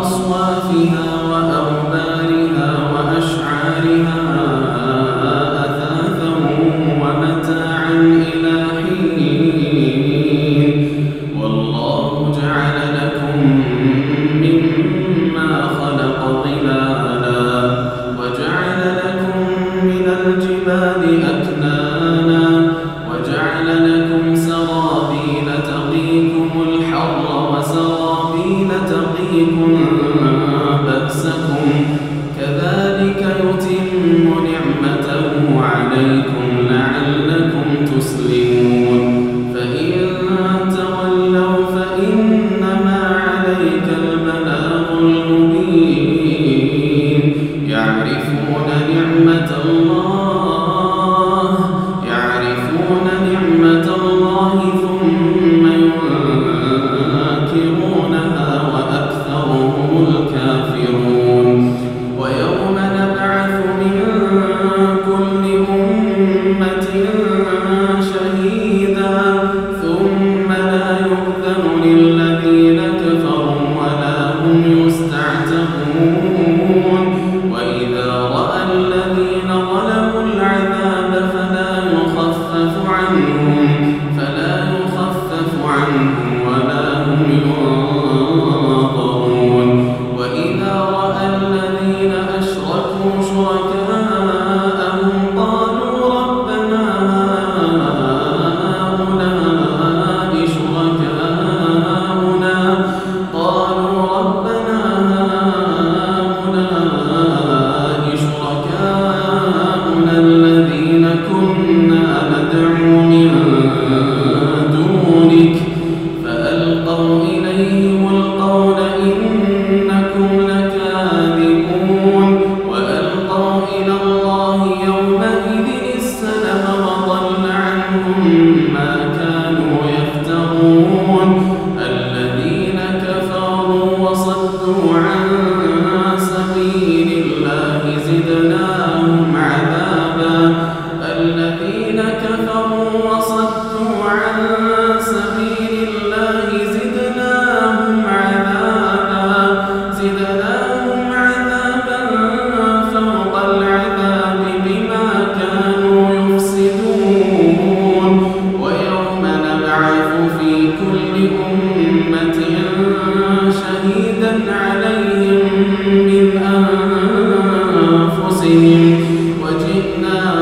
أصوافها كنا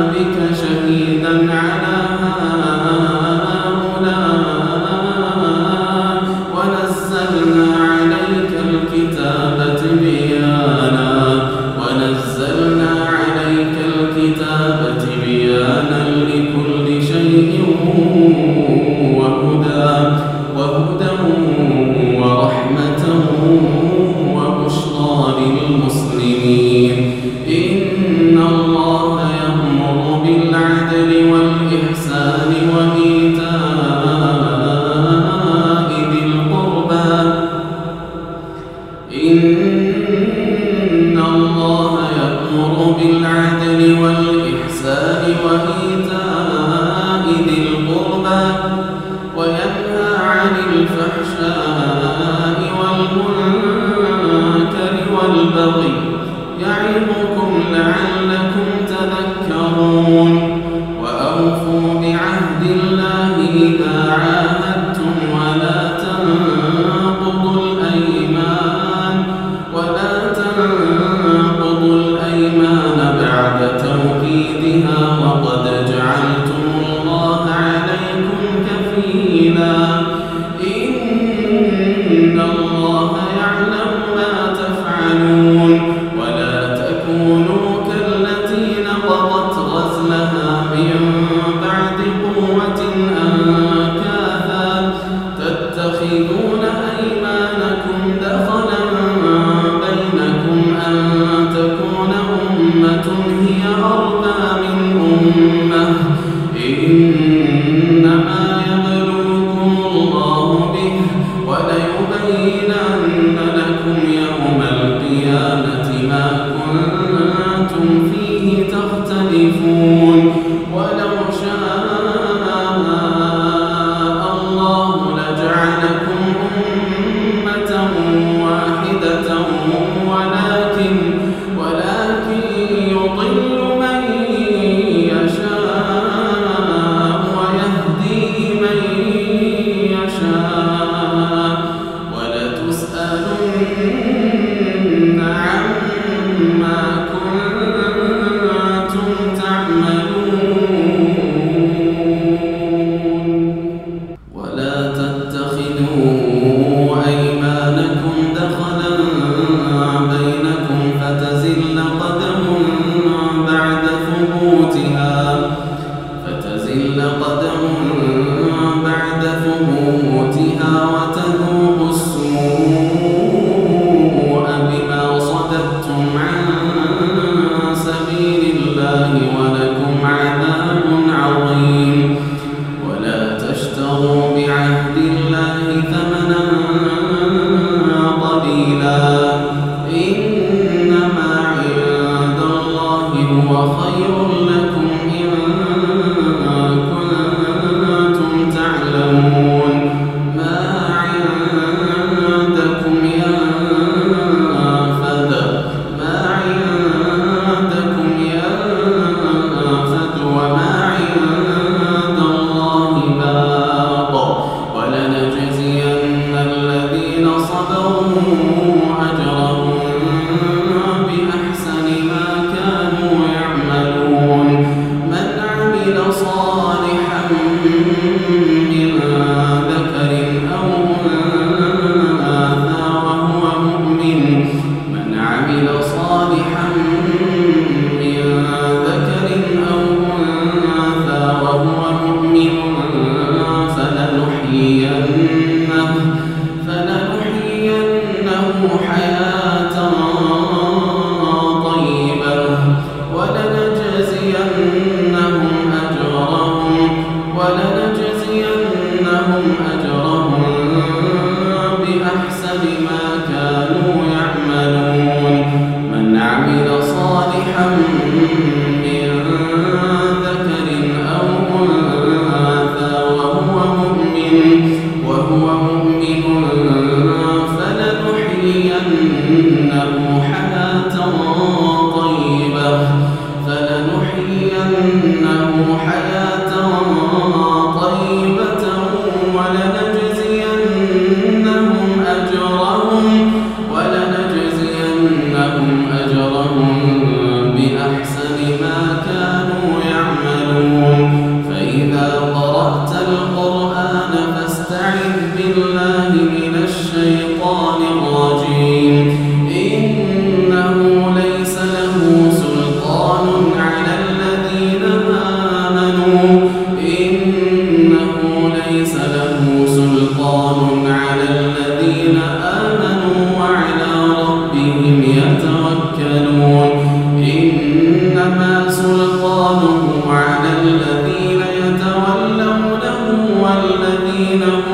بك إن الله يأمر بالعدل إن الله يعلم Latinos الذين آمنوا